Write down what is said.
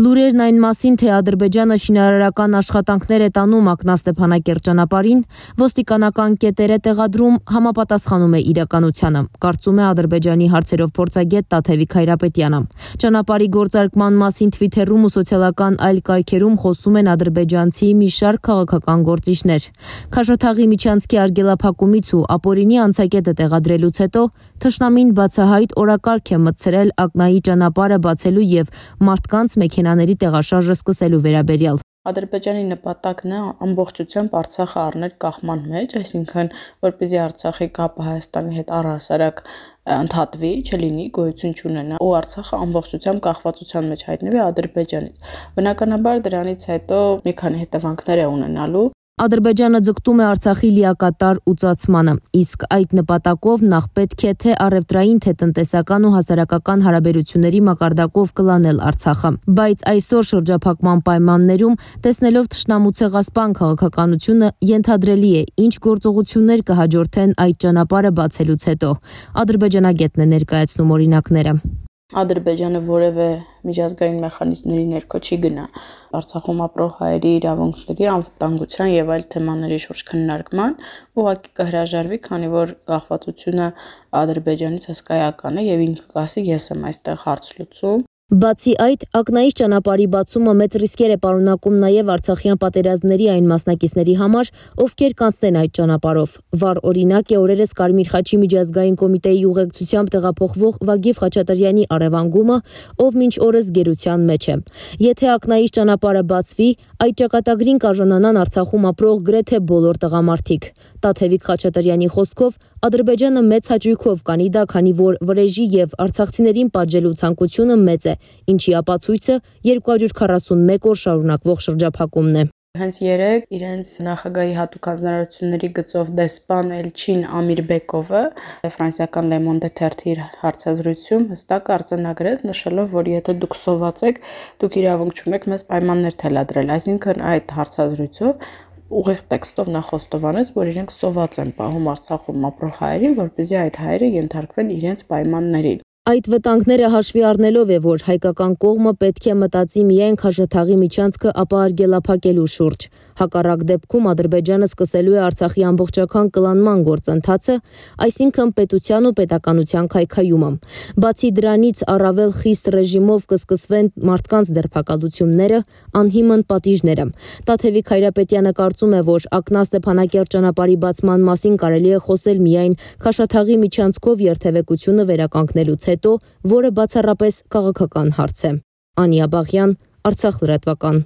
Լուրերն այն մասին, թե Ադրբեջանը շինարարական աշխատանքներ է տանում Ակնա-Ստեփանակերտ ճանապարհին, ոստիկանական կետեր է տեղադրում, համապատասխանում է իրականությանը, կարծում է Ադրբեջանի հարցերով փորձագետ Տաթևիկ Հայրապետյանը։ Ճանապարհի գործարկման մասին Twitter-ում ու սոցիալական այլ կայքերում խոսում են ադրբեջանցի մի շարք քաղաքական գործիչներ։ Քաշաթաղի միջանցքի արգելափակումից ու ապօրինի անցակետը տեղադրելուց հետո Թշնամին բացահայտ օրակարգ է մտցրել Ակնայի ճանապարհը բացելու եւ մարդկանց մեքենա մեքենաների տեղաշարժը սկսելու վերաբերյալ։ Ադրբեջանի նպատակն է ամբողջությամբ Արցախը առնել կախման մեջ, այսինքն որպեսզի Արցախի կապը Հայաստանի հետ առհասարակ ընդհատվի, չլինի, գոյություն չունենա ու Արցախը ամբողջությամբ կախվածության մեջ հայտնվի Ադրբեջանից։ Բնականաբար դրանից հետո մի քանի հետևանքներ է ունենալու Ադրբեջանը ձգտում է Արցախի լիակատար ուծացմանը, իսկ այդ նպատակով նախ պետք է թե առևտրային, թե տնտեսական ու հասարակական հարաբերությունների մակարդակով կլանել Արցախը։ Բայց այսօր շրջափակման պայմաններում, տեսնելով թշնամու ցեղասպան քաղաքականությունը, ենթադրելի է, ինչ գործողություններ կհաջորդեն այդ ճանապարհը բացելուց հետո։ Ադրբեջանագետն է ներկայացնում օրինակները։ Ադրբեջանը որևէ միջազգային մեխանիզմների ներքո չի գնա. Արցախում ապրող հայերի իրավունքների, անվտանգության եւ այլ թեմաների շուրջ քննարկման, ուղղակի կհրաժարվի, քանի որ գաղվածությունը Ադրբեջանից հսկայական է եւ ինքը կասի ես եմ այստեղ հարց լուծում Բացի այդ, ակնայից ճանապարհի բացումը մեծ ռիսկեր է պարունակում նաև Արցախյան պատերազմների այն մասնակիցների համար, ովքեր կանցնեն այդ ճանապարհով։ Վառ օրինակ է օրերս Կարմիր խաչի միջազգային կոմիտեի ուղեկցությամբ տեղափոխվող Վագիվ Խաչատրյանի առևանգումը, ով մինչ օրս գերության մեջ է։ Եթե ակնայից ճանապարհը բացվի, այդ ճակատագրին կաժանանան Արցախում ապրող գրեթե բոլոր տղամարդիկ։ Տաթևիկ Խաչատրյանի խոսքով Ադրբեջանը մեծ հաճույքով կանի դա, քանի որ վրեժի եւ արցախցիներին պատժելու ցանկությունը մեծ է, ինչի ապացույցը 241 օր շարունակվող շրջափակումն է։ Հենց երեք իրենց նախագահի հատուկ հանձնարարությունների գծով դեսպան Էլչին Ամիրբեկովը ֆրանսիական Le Monde թերթի հարցազրույցում հստակ արձանագրեց, նշելով, որ եթե դուք սոված եք, դուք իրավունք չունեք մեզ պայմաններ թելադրել։ Այսինքն այդ հարցազրույցով ուղիղ տեքստով նա խոստովանեց, որ իրենք սոված են պահում Արցախում ապրող հայերին, որպեսզի այդ հայերը ենթարկվեն իրենց պայմաններին։ Այդ վտանգները հաշվի առնելով է, որ հայկական կողմը պետք է մտածի միայն Խաշաթաղի միջանցքը ապահարգելափակելու շուրջ։ Հակառակ դեպքում Ադրբեջանը սկսելու է Արցախի ամբողջական կլանման գործընթացը, այսինքն պետության ու պետականության քայքայումը։ Բացի դրանից առավել խիստ ռեժիմով կսկսվեն մարդկանց դերբակալությունները, անհիմն պատիժները։ Տաթևիկ Հայրապետյանը կարծում է, որ Ակնա Ստեփանակերտ ճանապարհի բացման մասին կարելի է խոսել միայն Խաշաթաղի միջանցքով երթևեկությունը վերականգնելուց հետո, որը բացառապես քաղաքական հարց է։ Անիա Բաղյան, Արցախ լրատվական։